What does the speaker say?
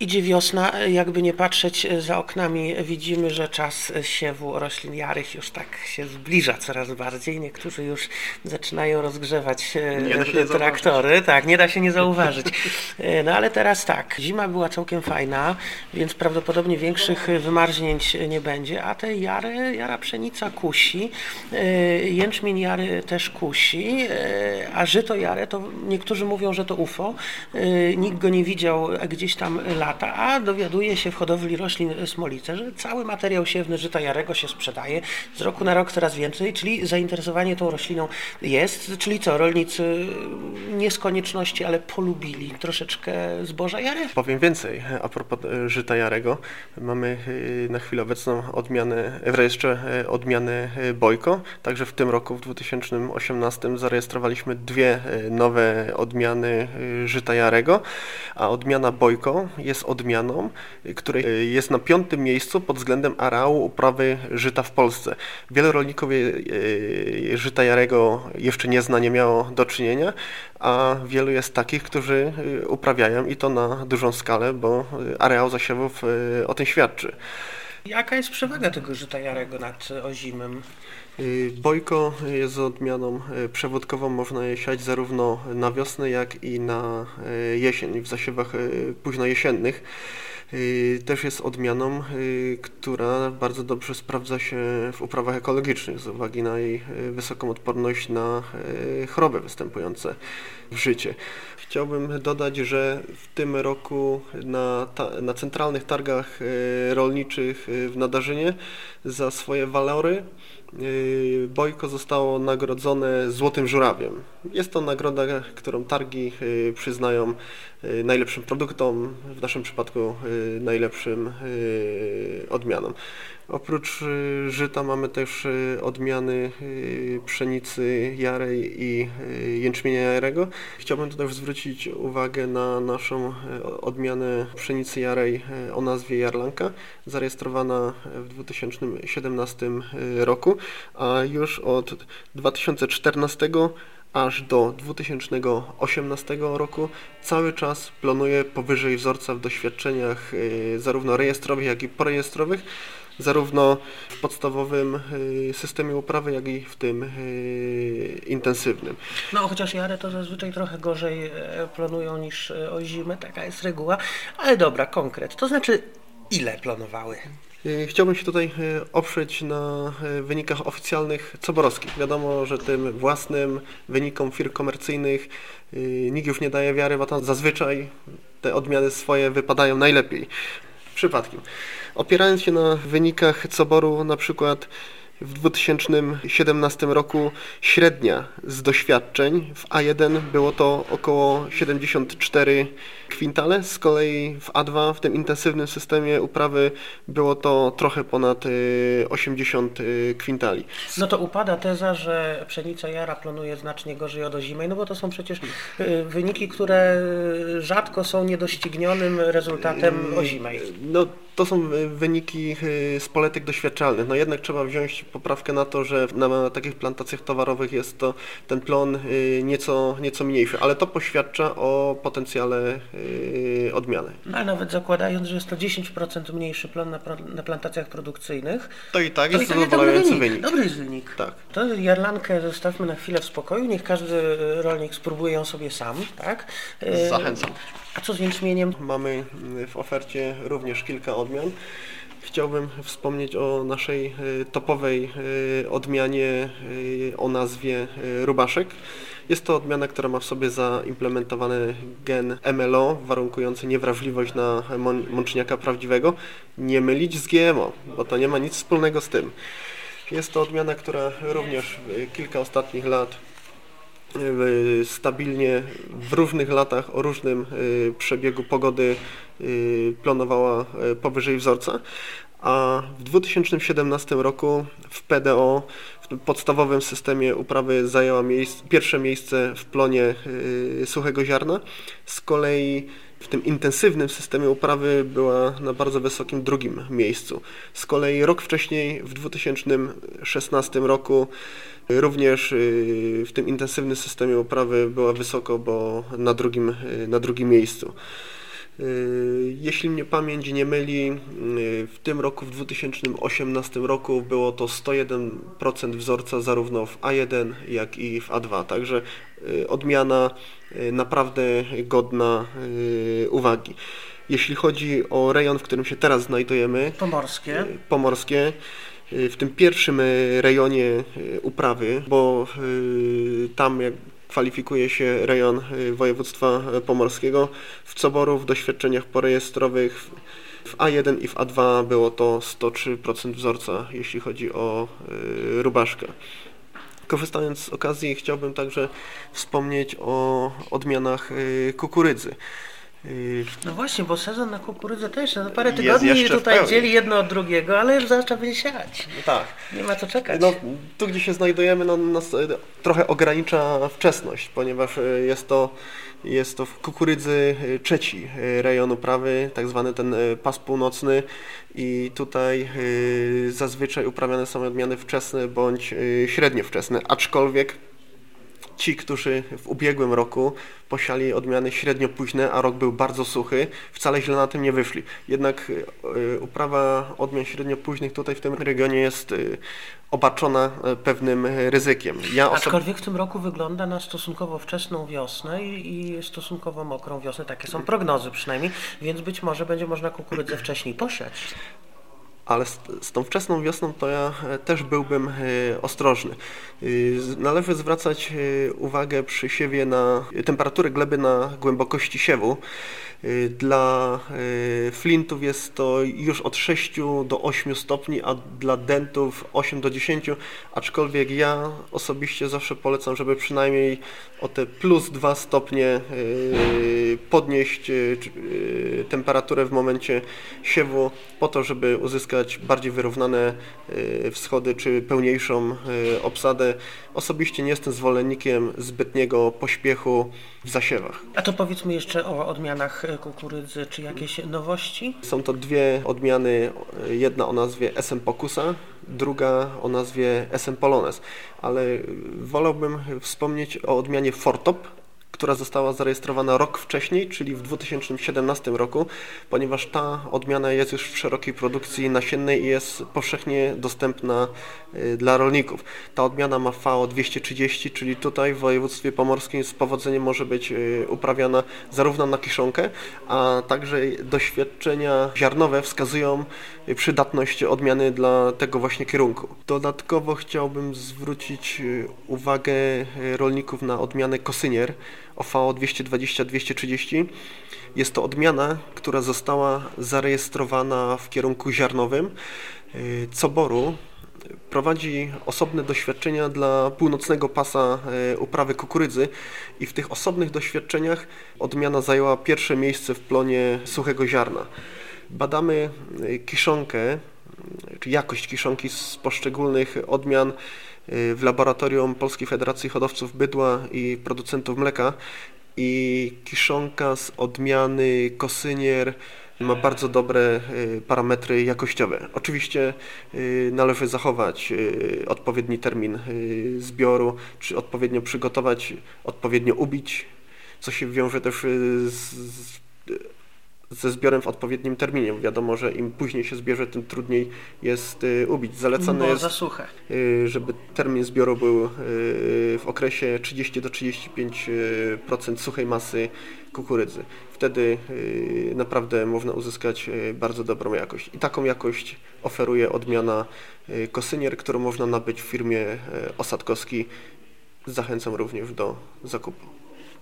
Idzie wiosna, jakby nie patrzeć za oknami, widzimy, że czas siewu roślin jarych już tak się zbliża coraz bardziej. Niektórzy już zaczynają rozgrzewać e, traktory. Tak, nie da się nie zauważyć. E, no ale teraz tak, zima była całkiem fajna, więc prawdopodobnie większych wymarznięć nie będzie, a te jary, jara pszenica kusi, e, jęczmień jary też kusi, a żyto jare to niektórzy mówią, że to UFO. Nikt go nie widział gdzieś tam lata, a dowiaduje się w hodowli roślin Smolice, że cały materiał siewny żyta jarego się sprzedaje z roku na rok coraz więcej, czyli zainteresowanie tą rośliną jest, czyli co, rolnicy nie z konieczności, ale polubili troszeczkę zboża jary? Powiem więcej, a propos e, żyta jarego, mamy e, na chwilę obecną odmianę, e, odmiany Bojko, także w tym roku, w 2018 zarejestrowaliśmy dwie nowe odmiany żyta jarego, a odmiana Bojko jest jest odmianą, której e, jest na piątym miejscu pod względem areału uprawy żyta w Polsce. Wiele rolników e, żyta jarego jeszcze nie zna, nie miało do czynienia, a wielu jest takich, którzy e, uprawiają i to na dużą skalę, bo areał zasiewów o tym świadczy. Jaka jest przewaga tego żyta jarego nad ozimem? Bojko jest odmianą przewodkową, można je siać zarówno na wiosnę, jak i na jesień, w zasiewach późnojesiennych. Też jest odmianą, która bardzo dobrze sprawdza się w uprawach ekologicznych z uwagi na jej wysoką odporność na choroby występujące w życie. Chciałbym dodać, że w tym roku na, na centralnych targach rolniczych w Nadarzynie za swoje walory Bojko zostało nagrodzone Złotym Żurawiem. Jest to nagroda, którą targi yy, przyznają yy, najlepszym produktom, w naszym przypadku najlepszym odmianom. Oprócz żyta mamy też odmiany pszenicy jarej i jęczmienia jarego. Chciałbym tutaj zwrócić uwagę na naszą odmianę pszenicy jarej o nazwie Jarlanka, zarejestrowana w 2017 roku, a już od 2014 aż do 2018 roku cały czas planuje powyżej wzorca w doświadczeniach zarówno rejestrowych, jak i porejestrowych zarówno w podstawowym y, systemie uprawy, jak i w tym y, intensywnym. No chociaż jary to zazwyczaj trochę gorzej e, planują niż e, o zimę, taka jest reguła, ale dobra, konkret, to znaczy ile planowały? Y, chciałbym się tutaj oprzeć na wynikach oficjalnych coborowskich. Wiadomo, że tym własnym wynikom firm komercyjnych nikt już nie daje wiary, bo tam zazwyczaj te odmiany swoje wypadają najlepiej. Przypadkiem. Opierając się na wynikach Coboru na przykład w 2017 roku średnia z doświadczeń w A1 było to około 74 kwintale, z kolei w A2 w tym intensywnym systemie uprawy było to trochę ponad 80 y, y, kwintali. No to upada teza, że pszenica jara planuje znacznie gorzej od ozimej, no bo to są przecież y, wyniki, które rzadko są niedoścignionym rezultatem ozimej. No to są wyniki z poletek doświadczalnych. No jednak trzeba wziąć poprawkę na to, że na takich plantacjach towarowych jest to ten plon nieco, nieco mniejszy, ale to poświadcza o potencjale odmiany. No, ale nawet zakładając, że jest to 10% mniejszy plon na, na plantacjach produkcyjnych, to i tak to jest tak zadowalający wynik. wynik. Dobry jest wynik. Tak. To jarlankę zostawmy na chwilę w spokoju, niech każdy rolnik spróbuje ją sobie sam. Tak? Zachęcam. A co z jęczmieniem? Mamy w ofercie również kilka odmian. Chciałbym wspomnieć o naszej y, topowej y, odmianie y, o nazwie Rubaszek. Jest to odmiana, która ma w sobie zaimplementowany gen MLO, warunkujący niewrażliwość na mączniaka prawdziwego. Nie mylić z GMO, bo to nie ma nic wspólnego z tym. Jest to odmiana, która również kilka ostatnich lat stabilnie w różnych latach o różnym przebiegu pogody planowała powyżej wzorca, a w 2017 roku w PDO, w podstawowym systemie uprawy zajęła miejsce, pierwsze miejsce w plonie yy, suchego ziarna. Z kolei w tym intensywnym systemie uprawy była na bardzo wysokim drugim miejscu. Z kolei rok wcześniej, w 2016 roku, również w tym intensywnym systemie uprawy była wysoko, bo na drugim, na drugim miejscu. Jeśli mnie pamięć nie myli, w tym roku, w 2018 roku było to 101% wzorca zarówno w A1 jak i w A2, także odmiana naprawdę godna uwagi. Jeśli chodzi o rejon, w którym się teraz znajdujemy, pomorskie, pomorskie w tym pierwszym rejonie uprawy, bo tam jak kwalifikuje się rejon y, województwa pomorskiego. W Coboru w doświadczeniach porejestrowych w A1 i w A2 było to 103% wzorca, jeśli chodzi o y, rubaszkę. Korzystając z okazji chciałbym także wspomnieć o odmianach y, kukurydzy. No właśnie, bo sezon na kukurydzę też no parę tygodni tutaj dzieli jedno od drugiego, ale już zaczyna będzie siać. No tak. Nie ma co czekać. No, tu gdzie się znajdujemy no, nas e, trochę ogranicza wczesność, ponieważ e, jest to, jest to w kukurydzy e, trzeci rejon uprawy, tak zwany ten pas północny i tutaj zazwyczaj uprawiane są odmiany wczesne bądź średnio wczesne, aczkolwiek ci, którzy w ubiegłym roku posiali odmiany średnio późne, a rok był bardzo suchy, wcale źle na tym nie wyszli. Jednak y, uprawa odmian średnio późnych tutaj w tym regionie jest y, obarczona y, pewnym ryzykiem. Ja Aczkolwiek w tym roku wygląda na stosunkowo wczesną wiosnę i, i stosunkowo mokrą wiosnę, takie są prognozy przynajmniej, więc być może będzie można kukurydzę wcześniej posiać ale z, tą wczesną wiosną to ja e, też byłbym e, ostrożny. E, należy zwracać uwagę przy siewie na temperaturę gleby na głębokości siewu. Dla flintów jest to już od 6 do 8 stopni, a dla dentów 8 do 10, aczkolwiek ja osobiście zawsze polecam, żeby przynajmniej o te plus 2 stopnie podnieść temperaturę w momencie siewu po to, żeby uzyskać uzyskać bardziej wyrównane y, wschody czy pełniejszą y, obsadę. Osobiście nie jestem zwolennikiem zbytniego pośpiechu w zasiewach. A to powiedzmy jeszcze o odmianach y, kukurydzy, czy jakieś nowości? Są to dwie odmiany, jedna o nazwie SM Pokusa, druga o nazwie SM Polones, ale wolałbym wspomnieć o odmianie Fortop, która została zarejestrowana rok wcześniej, czyli w 2017 roku, ponieważ ta odmiana jest już w szerokiej produkcji nasiennej i jest powszechnie dostępna y, dla rolników. Ta odmiana ma FAO 230, czyli tutaj w województwie pomorskim z powodzeniem może być y, uprawiana zarówno na kiszonkę, a także doświadczenia ziarnowe wskazują przydatność odmiany dla tego właśnie kierunku. Dodatkowo chciałbym zwrócić y, uwagę rolników na odmianę kosynier, OVO 220-230. Jest to odmiana, która została zarejestrowana w kierunku ziarnowym. Y, Coboru prowadzi osobne doświadczenia dla północnego pasa y, uprawy kukurydzy i w tych osobnych doświadczeniach odmiana zajęła pierwsze miejsce w plonie suchego ziarna. Badamy y, kiszonkę, czy jakość kiszonki z poszczególnych odmian w laboratorium Polskiej Federacji Hodowców Bydła i Producentów Mleka i kiszonka z odmiany kosynier ma bardzo dobre y, parametry jakościowe. Oczywiście y, należy zachować y, odpowiedni termin zbioru, czy odpowiednio przygotować, odpowiednio ubić, co się wiąże też z ze zbiorem w odpowiednim terminie. Wiadomo, że im później się zbierze, tym trudniej jest y, ubić. Zalecane jest, y, żeby termin zbioru był y, w okresie 30 do 35% suchej masy kukurydzy. Wtedy naprawdę można uzyskać bardzo dobrą jakość. I taką jakość oferuje odmiana Kosynier, którą można nabyć w firmie Osadkowski. Zachęcam również do zakupu.